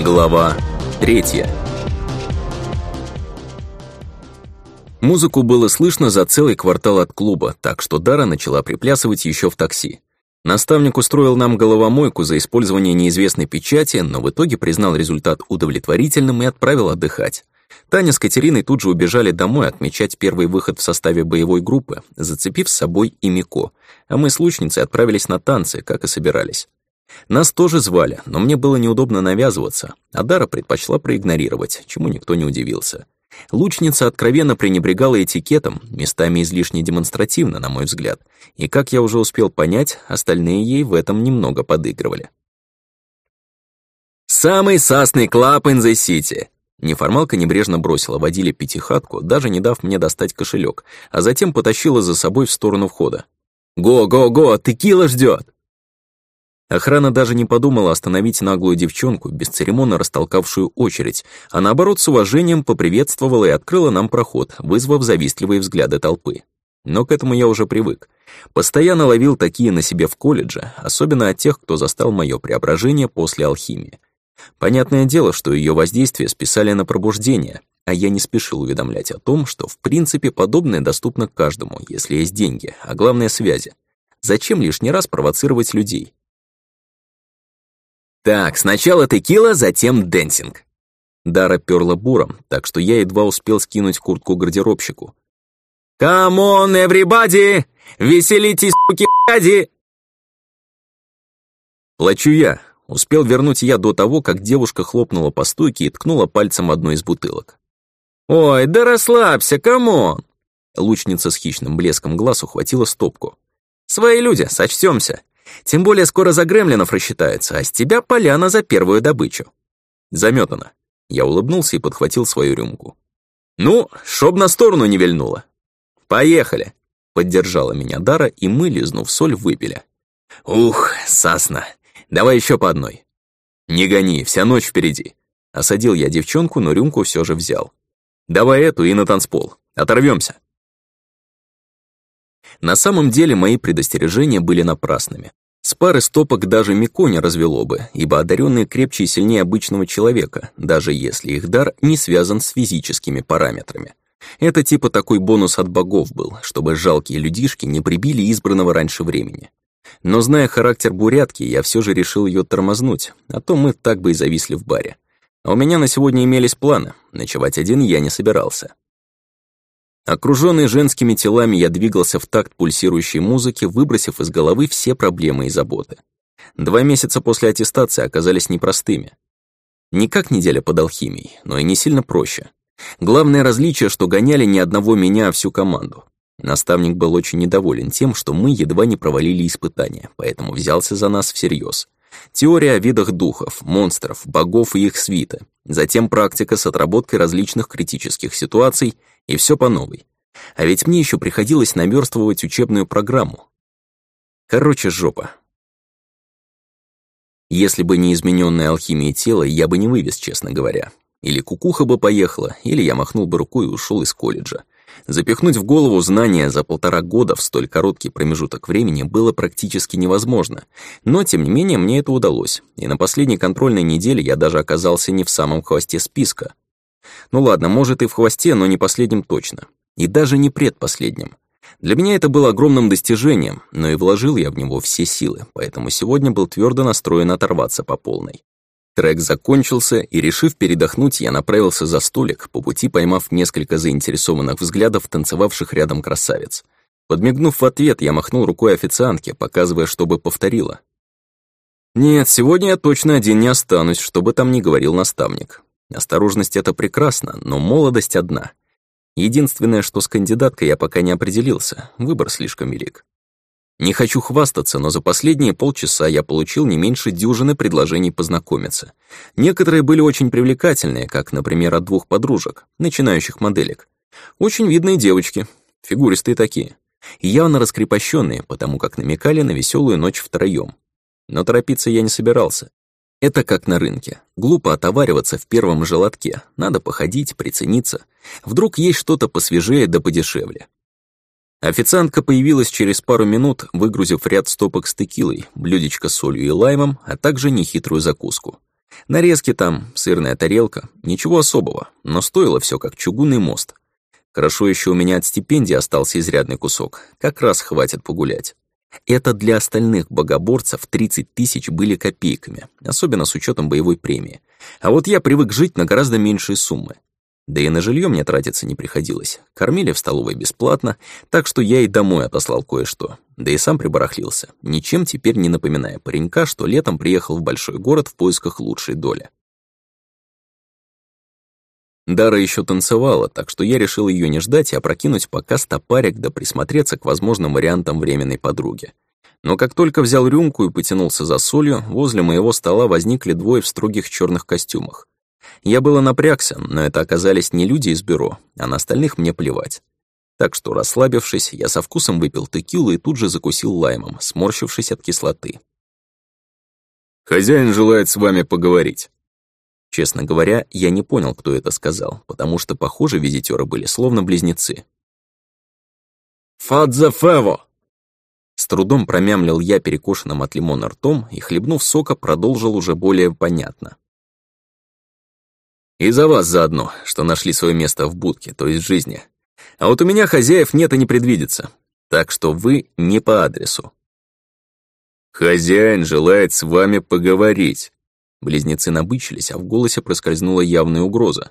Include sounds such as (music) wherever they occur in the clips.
Глава третья. Музыку было слышно за целый квартал от клуба, так что Дара начала приплясывать еще в такси. Наставник устроил нам головомойку за использование неизвестной печати, но в итоге признал результат удовлетворительным и отправил отдыхать. Таня с Катериной тут же убежали домой отмечать первый выход в составе боевой группы, зацепив с собой и Мико, а мы с лучницей отправились на танцы, как и собирались. Нас тоже звали, но мне было неудобно навязываться, а Дара предпочла проигнорировать, чему никто не удивился. Лучница откровенно пренебрегала этикетом, местами излишне демонстративно, на мой взгляд, и, как я уже успел понять, остальные ей в этом немного подыгрывали. «Самый сасный клаб in the city!» Неформалка небрежно бросила водиле пятихатку, даже не дав мне достать кошелек, а затем потащила за собой в сторону входа. «Го-го-го, текила ждет!» Охрана даже не подумала остановить наглую девчонку, бесцеремонно растолкавшую очередь, а наоборот с уважением поприветствовала и открыла нам проход, вызвав завистливые взгляды толпы. Но к этому я уже привык. Постоянно ловил такие на себе в колледже, особенно от тех, кто застал мое преображение после алхимии. Понятное дело, что ее воздействие списали на пробуждение, а я не спешил уведомлять о том, что в принципе подобное доступно каждому, если есть деньги, а главное связи. Зачем лишний раз провоцировать людей? Так, сначала текила, затем dancing. Дара перла буром, так что я едва успел скинуть куртку гардеробщику. «Come on, everybody! Веселитесь, суки, ради!» Плачу я. Успел вернуть я до того, как девушка хлопнула по стойке и ткнула пальцем одной из бутылок. «Ой, да расслабься, come on!» Лучница с хищным блеском глаз ухватила стопку. «Свои люди, сочтемся. Тем более скоро за гремлинов рассчитаются, а с тебя поляна за первую добычу. Заметано. Я улыбнулся и подхватил свою рюмку. Ну, чтоб на сторону не вильнуло. Поехали. Поддержала меня Дара, и мы, лизнув соль, выпили. Ух, сасна. Давай еще по одной. Не гони, вся ночь впереди. Осадил я девчонку, но рюмку все же взял. Давай эту и на танцпол. Оторвемся. На самом деле мои предостережения были напрасными. С пары стопок даже Мико не развело бы, ибо одаренные крепче и сильнее обычного человека, даже если их дар не связан с физическими параметрами. Это типа такой бонус от богов был, чтобы жалкие людишки не прибили избранного раньше времени. Но зная характер бурятки, я все же решил ее тормознуть, а то мы так бы и зависли в баре. А у меня на сегодня имелись планы, ночевать один я не собирался. Окруженный женскими телами, я двигался в такт пульсирующей музыки, выбросив из головы все проблемы и заботы. Два месяца после аттестации оказались непростыми. Не как неделя под алхимией, но и не сильно проще. Главное различие, что гоняли не одного меня, а всю команду. Наставник был очень недоволен тем, что мы едва не провалили испытания, поэтому взялся за нас всерьез. Теория о видах духов, монстров, богов и их свиты, затем практика с отработкой различных критических ситуаций и все по новой. А ведь мне еще приходилось наверстывать учебную программу. Короче, жопа. Если бы не измененная алхимия тела, я бы не вывез, честно говоря. Или кукуха бы поехала, или я махнул бы рукой и ушел из колледжа. Запихнуть в голову знания за полтора года в столь короткий промежуток времени было практически невозможно. Но, тем не менее, мне это удалось, и на последней контрольной неделе я даже оказался не в самом хвосте списка. Ну ладно, может и в хвосте, но не последним точно. И даже не предпоследним. Для меня это было огромным достижением, но и вложил я в него все силы, поэтому сегодня был твердо настроен оторваться по полной. Трек закончился, и, решив передохнуть, я направился за столик, по пути поймав несколько заинтересованных взглядов танцевавших рядом красавиц. Подмигнув в ответ, я махнул рукой официантке, показывая, чтобы повторила. «Нет, сегодня я точно один не останусь, чтобы там ни говорил наставник. Осторожность — это прекрасно, но молодость одна. Единственное, что с кандидаткой я пока не определился, выбор слишком велик. Не хочу хвастаться, но за последние полчаса я получил не меньше дюжины предложений познакомиться. Некоторые были очень привлекательные, как, например, от двух подружек, начинающих моделек. Очень видные девочки, фигуристые такие. явно раскрепощенные, потому как намекали на веселую ночь втроем. Но торопиться я не собирался. Это как на рынке. Глупо отовариваться в первом желатке. Надо походить, прицениться. Вдруг есть что-то посвежее да подешевле. Официантка появилась через пару минут, выгрузив ряд стопок с текилой, блюдечко с солью и лаймом, а также нехитрую закуску. Нарезки там, сырная тарелка, ничего особого, но стоило все как чугунный мост. Хорошо еще у меня от стипендии остался изрядный кусок, как раз хватит погулять. Это для остальных богоборцев 30 тысяч были копейками, особенно с учетом боевой премии. А вот я привык жить на гораздо меньшие суммы. Да и на жилье мне тратиться не приходилось. Кормили в столовой бесплатно, так что я и домой отослал кое-что. Да и сам прибарахлился, ничем теперь не напоминая паренька, что летом приехал в большой город в поисках лучшей доли. Дара еще танцевала, так что я решил ее не ждать и опрокинуть пока стопарик да присмотреться к возможным вариантам временной подруги. Но как только взял рюмку и потянулся за солью, возле моего стола возникли двое в строгих черных костюмах. Я было напрягся, но это оказались не люди из бюро, а на остальных мне плевать. Так что, расслабившись, я со вкусом выпил текилу и тут же закусил лаймом, сморщившись от кислоты. «Хозяин желает с вами поговорить». Честно говоря, я не понял, кто это сказал, потому что, похоже, визитёры были словно близнецы. «Фадзе Фево!» С трудом промямлил я перекошенным от лимона ртом и, хлебнув сока, продолжил уже более понятно. И за вас заодно, что нашли свое место в будке, то есть в жизни. А вот у меня хозяев нет и не предвидится. Так что вы не по адресу. Хозяин желает с вами поговорить. Близнецы набычились, а в голосе проскользнула явная угроза.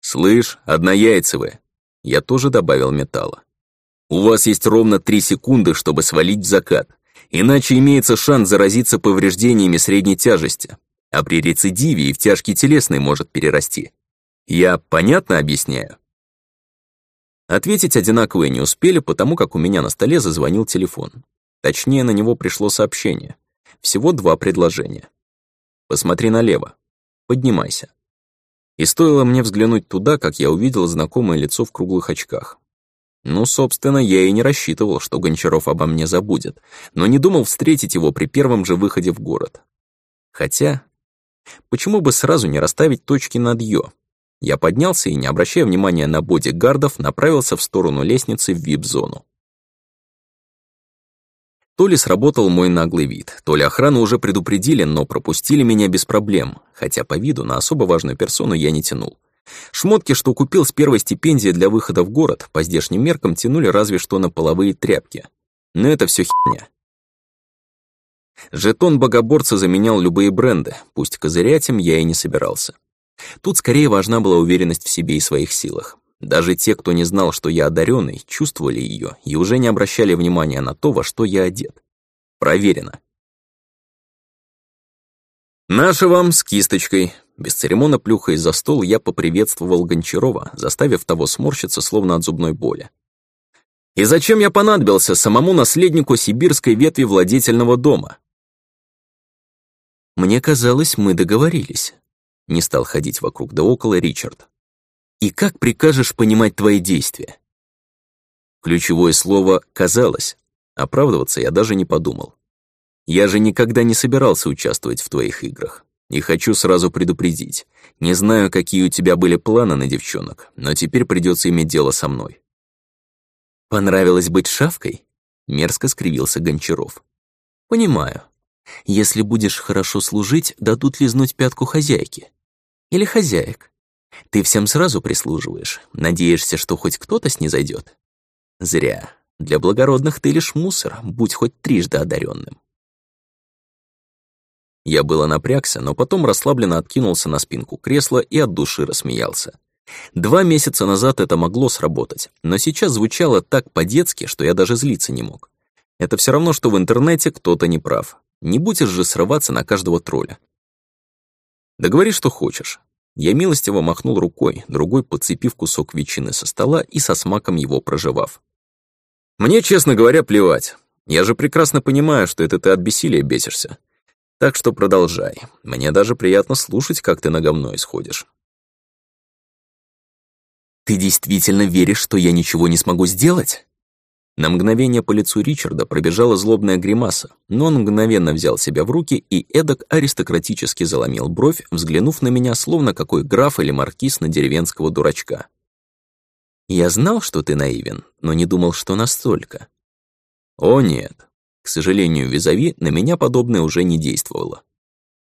«Слышь, однояйцевые!» Я тоже добавил металла. «У вас есть ровно три секунды, чтобы свалить в закат, иначе имеется шанс заразиться повреждениями средней тяжести а при рецидиве и в тяжкий телесный может перерасти. Я понятно объясняю? Ответить одинаковые не успели, потому как у меня на столе зазвонил телефон. Точнее, на него пришло сообщение. Всего два предложения. Посмотри налево. Поднимайся. И стоило мне взглянуть туда, как я увидел знакомое лицо в круглых очках. Ну, собственно, я и не рассчитывал, что Гончаров обо мне забудет, но не думал встретить его при первом же выходе в город. Хотя Почему бы сразу не расставить точки над «ё»? Я поднялся и, не обращая внимания на бодигардов, направился в сторону лестницы в вип-зону. То ли сработал мой наглый вид, то ли охрану уже предупредили, но пропустили меня без проблем, хотя по виду на особо важную персону я не тянул. Шмотки, что купил с первой стипендии для выхода в город, по здешним меркам тянули разве что на половые тряпки. Но это все херня. Жетон богоборца заменял любые бренды, пусть козырять им я и не собирался. Тут скорее важна была уверенность в себе и своих силах. Даже те, кто не знал, что я одаренный, чувствовали ее и уже не обращали внимания на то, во что я одет. Проверено. «Наше вам с кисточкой». Без церемона плюхаясь за стол, я поприветствовал Гончарова, заставив того сморщиться, словно от зубной боли. «И зачем я понадобился самому наследнику сибирской ветви владетельного дома? Мне казалось, мы договорились. Не стал ходить вокруг да около Ричард. И как прикажешь понимать твои действия? Ключевое слово «казалось». Оправдываться я даже не подумал. Я же никогда не собирался участвовать в твоих играх. И хочу сразу предупредить. Не знаю, какие у тебя были планы на девчонок, но теперь придется иметь дело со мной. Понравилось быть шавкой? Мерзко скривился Гончаров. Понимаю. Если будешь хорошо служить, дадут лизнуть пятку хозяйки. Или хозяек. Ты всем сразу прислуживаешь, надеешься, что хоть кто-то снизойдет. Зря. Для благородных ты лишь мусор, будь хоть трижды одаренным. Я было напрягся, но потом расслабленно откинулся на спинку кресла и от души рассмеялся. Два месяца назад это могло сработать, но сейчас звучало так по-детски, что я даже злиться не мог. Это все равно, что в интернете кто-то не прав. Не будешь же срываться на каждого тролля. Да говори, что хочешь. Я милостиво махнул рукой, другой подцепив кусок ветчины со стола и со смаком его проживав. Мне, честно говоря, плевать. Я же прекрасно понимаю, что это ты от бессилия бесишься. Так что продолжай. Мне даже приятно слушать, как ты на говно исходишь. Ты действительно веришь, что я ничего не смогу сделать? На мгновение по лицу Ричарда пробежала злобная гримаса, но он мгновенно взял себя в руки и эдак аристократически заломил бровь, взглянув на меня, словно какой граф или маркиз на деревенского дурачка. «Я знал, что ты наивен, но не думал, что настолько». «О нет». К сожалению, визави на меня подобное уже не действовало.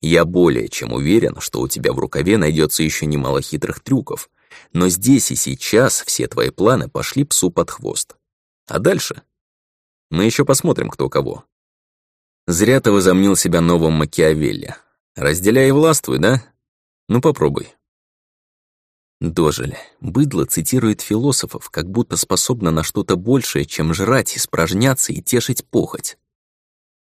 Я более чем уверен, что у тебя в рукаве найдется еще немало хитрых трюков, но здесь и сейчас все твои планы пошли псу под хвост. А дальше? Мы еще посмотрим, кто кого. Зря ты возомнил себя новым Макиавелли. Разделяй и властвуй, да? Ну попробуй. Дожили. Быдло цитирует философов, как будто способна на что-то большее, чем жрать, испражняться и тешить похоть.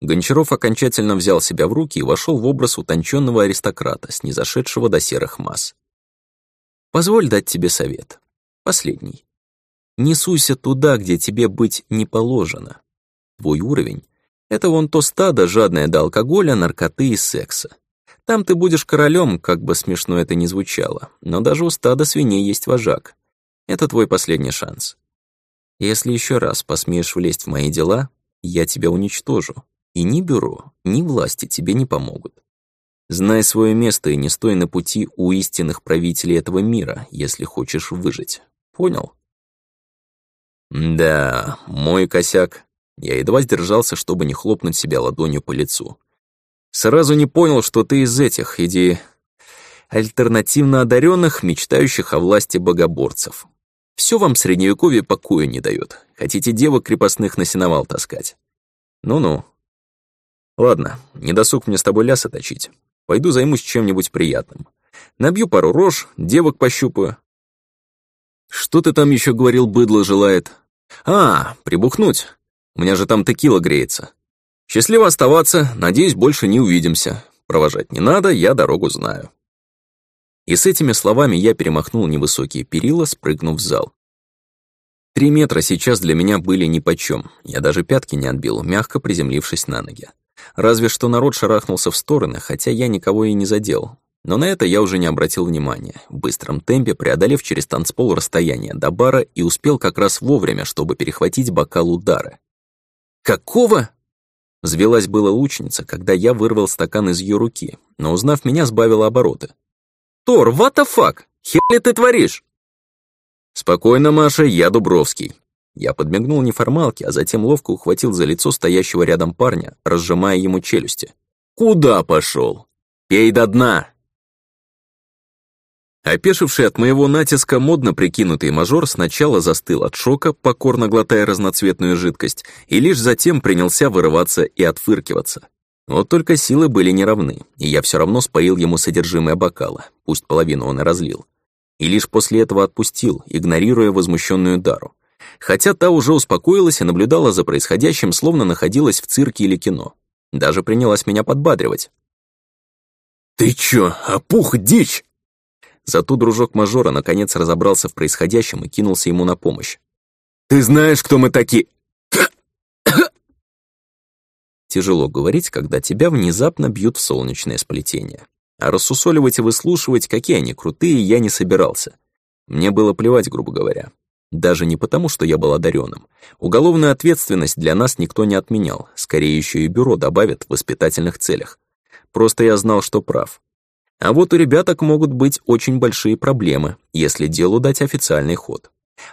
Гончаров окончательно взял себя в руки и вошел в образ утонченного аристократа, снизошедшего до серых масс. «Позволь дать тебе совет. Последний. Не суйся туда, где тебе быть не положено. Твой уровень — это вон то стадо, жадное до алкоголя, наркоты и секса. Там ты будешь королем, как бы смешно это ни звучало, но даже у стада свиней есть вожак. Это твой последний шанс. Если еще раз посмеешь влезть в мои дела, я тебя уничтожу. И ни бюро, ни власти тебе не помогут. Знай свое место и не стой на пути у истинных правителей этого мира, если хочешь выжить. Понял? Да, мой косяк. Я едва сдержался, чтобы не хлопнуть себя ладонью по лицу. Сразу не понял, что ты из этих, иди... Альтернативно одаренных, мечтающих о власти богоборцев. Все вам средневековье покоя не дает. Хотите девок крепостных на сеновал таскать. Ну-ну, Ладно, не досуг мне с тобой лясы точить. Пойду займусь чем-нибудь приятным. Набью пару рож, девок пощупаю. Что ты там еще говорил, быдло желает? А, прибухнуть. У меня же там текила греется. Счастливо оставаться, надеюсь, больше не увидимся. Провожать не надо, я дорогу знаю. И с этими словами я перемахнул невысокие перила, спрыгнув в зал. Три метра сейчас для меня были нипочем. Я даже пятки не отбил, мягко приземлившись на ноги. Разве что народ шарахнулся в стороны, хотя я никого и не задел. Но на это я уже не обратил внимания, в быстром темпе преодолев через танцпол расстояние до бара и успел как раз вовремя, чтобы перехватить бокал удара. «Какого?» Взвелась была лучница, когда я вырвал стакан из ее руки, но, узнав меня, сбавила обороты. «Тор, what the fuck? Хер ты творишь?» «Спокойно, Маша, я Дубровский. Я подмигнул неформалке, а затем ловко ухватил за лицо стоящего рядом парня, разжимая ему челюсти. «Куда пошел? Пей до дна!» Опешивший от моего натиска модно прикинутый мажор сначала застыл от шока, покорно глотая разноцветную жидкость, и лишь затем принялся вырываться и отфыркиваться. Вот только силы были неравны, и я все равно споил ему содержимое бокала, пусть половину он и разлил. И лишь после этого отпустил, игнорируя возмущенную Дару хотя та уже успокоилась и наблюдала за происходящим, словно находилась в цирке или кино. Даже принялась меня подбадривать. «Ты чё, опух дичь?» Зато дружок мажора наконец разобрался в происходящем и кинулся ему на помощь. «Ты знаешь, кто мы такие?» (coughs) Тяжело говорить, когда тебя внезапно бьют в солнечное сплетение. А рассусоливать и выслушивать, какие они крутые, я не собирался. Мне было плевать, грубо говоря. Даже не потому, что я был одаренным. Уголовную ответственность для нас никто не отменял, скорее еще и бюро добавят в воспитательных целях. Просто я знал, что прав. А вот у ребяток могут быть очень большие проблемы, если делу дать официальный ход.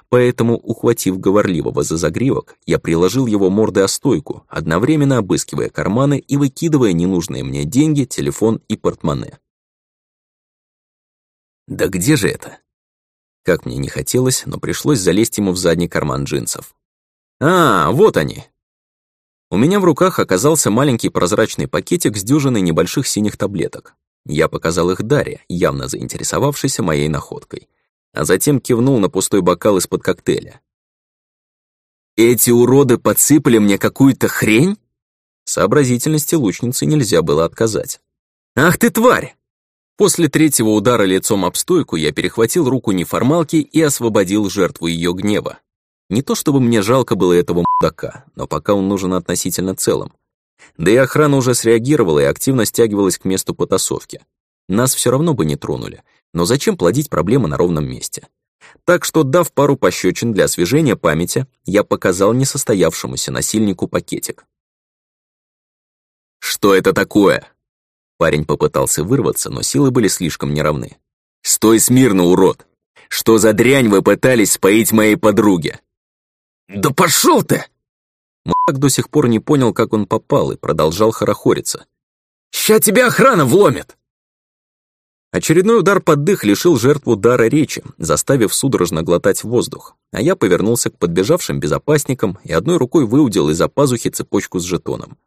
Поэтому, ухватив говорливого за загривок, я приложил его мордой о стойку, одновременно обыскивая карманы и выкидывая ненужные мне деньги, телефон и портмоне. Да где же это? Как мне не хотелось, но пришлось залезть ему в задний карман джинсов. «А, вот они!» У меня в руках оказался маленький прозрачный пакетик с дюжиной небольших синих таблеток. Я показал их Дарье, явно заинтересовавшейся моей находкой, а затем кивнул на пустой бокал из-под коктейля. «Эти уроды подсыпали мне какую-то хрень?» Сообразительности лучницы нельзя было отказать. «Ах ты тварь! После третьего удара лицом об стойку я перехватил руку неформалки и освободил жертву ее гнева. Не то чтобы мне жалко было этого мудака, но пока он нужен относительно целым. Да и охрана уже среагировала и активно стягивалась к месту потасовки. Нас все равно бы не тронули, но зачем плодить проблемы на ровном месте? Так что, дав пару пощечин для освежения памяти, я показал несостоявшемуся насильнику пакетик. «Что это такое?» Парень попытался вырваться, но силы были слишком неравны. «Стой смирно, урод! Что за дрянь вы пытались споить моей подруге?» «Да пошел ты!» Мудак до сих пор не понял, как он попал, и продолжал хорохориться. «С «Ща тебя охрана вломит!» Очередной удар под дых лишил жертву дара речи, заставив судорожно глотать воздух, а я повернулся к подбежавшим безопасникам и одной рукой выудил из-за пазухи цепочку с жетоном.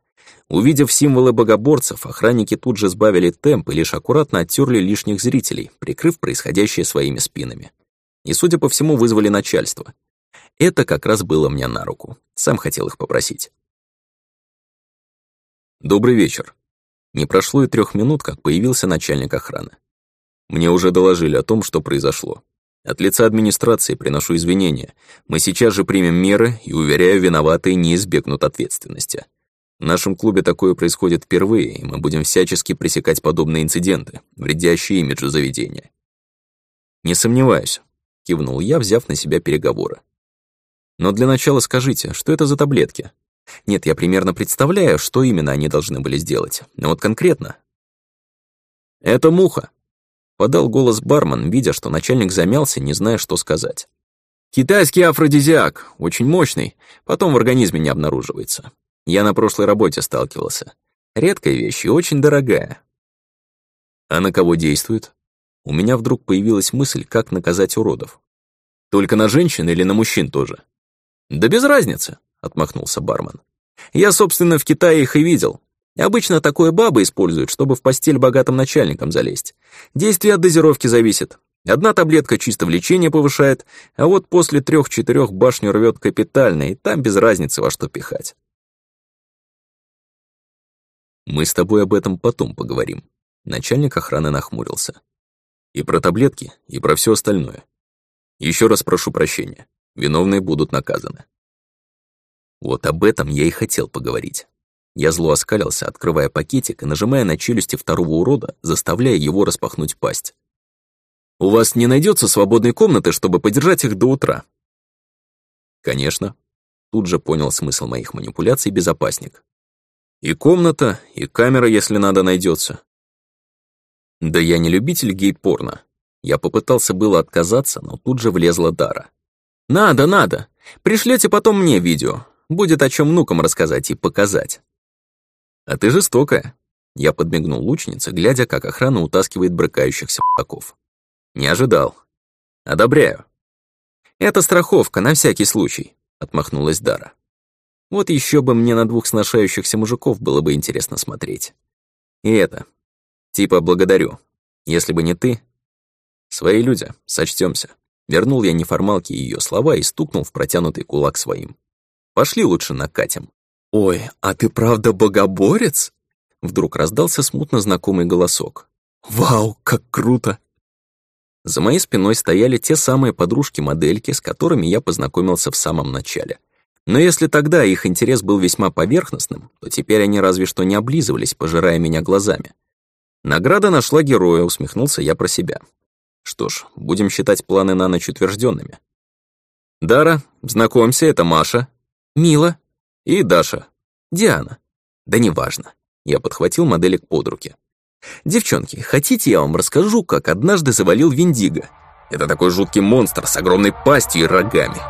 Увидев символы богоборцев, охранники тут же сбавили темп и лишь аккуратно оттерли лишних зрителей, прикрыв происходящее своими спинами. И, судя по всему, вызвали начальство. Это как раз было мне на руку. Сам хотел их попросить. «Добрый вечер». Не прошло и трех минут, как появился начальник охраны. Мне уже доложили о том, что произошло. От лица администрации приношу извинения. Мы сейчас же примем меры и, уверяю, виноватые не избегнут ответственности. В нашем клубе такое происходит впервые, и мы будем всячески пресекать подобные инциденты, вредящие имиджу заведения. «Не сомневаюсь», — кивнул я, взяв на себя переговоры. «Но для начала скажите, что это за таблетки? Нет, я примерно представляю, что именно они должны были сделать, но вот конкретно». «Это муха», Подал голос бармен, видя, что начальник замялся, не зная, что сказать. «Китайский афродизиак, очень мощный, потом в организме не обнаруживается. Я на прошлой работе сталкивался. Редкая вещь и очень дорогая». «А на кого действует?» У меня вдруг появилась мысль, как наказать уродов. «Только на женщин или на мужчин тоже?» «Да без разницы», — отмахнулся бармен. «Я, собственно, в Китае их и видел. Обычно такое бабы используют, чтобы в постель богатым начальникам залезть. Действие от дозировки зависит. Одна таблетка чисто влечение повышает, а вот после трех-четырех башню рвет капитально, и там без разницы во что пихать. Мы с тобой об этом потом поговорим. Начальник охраны нахмурился. И про таблетки, и про все остальное. Еще раз прошу прощения. Виновные будут наказаны. Вот об этом я и хотел поговорить. Я зло оскалился, открывая пакетик и нажимая на челюсти второго урода, заставляя его распахнуть пасть. «У вас не найдется свободной комнаты, чтобы подержать их до утра?» «Конечно». Тут же понял смысл моих манипуляций безопасник. «И комната, и камера, если надо, найдется. Да я не любитель гей-порно. Я попытался было отказаться, но тут же влезла Дара. «Надо, надо. Пришлете потом мне видео. Будет о чем внукам рассказать и показать». «А ты жестокая», — я подмигнул лучнице, глядя, как охрана утаскивает брыкающихся п***ков. «Не ожидал. Одобряю». «Это страховка, на всякий случай», — отмахнулась Дара. «Вот еще бы мне на двух сношающихся мужиков было бы интересно смотреть. И это. Типа благодарю. Если бы не ты... Свои люди, сочтемся. Вернул я неформалке ее слова и стукнул в протянутый кулак своим. «Пошли лучше накатим». «Ой, а ты правда богоборец?» Вдруг раздался смутно знакомый голосок. «Вау, как круто!» За моей спиной стояли те самые подружки-модельки, с которыми я познакомился в самом начале. Но если тогда их интерес был весьма поверхностным, то теперь они разве что не облизывались, пожирая меня глазами. Награда нашла героя, усмехнулся я про себя. Что ж, будем считать планы на ночь утвержденными. «Дара, знакомься, это Маша». «Мила», и Даша. Диана. Да неважно. Я подхватил моделек под руки. Девчонки, хотите я вам расскажу, как однажды завалил Виндиго? Это такой жуткий монстр с огромной пастью и рогами.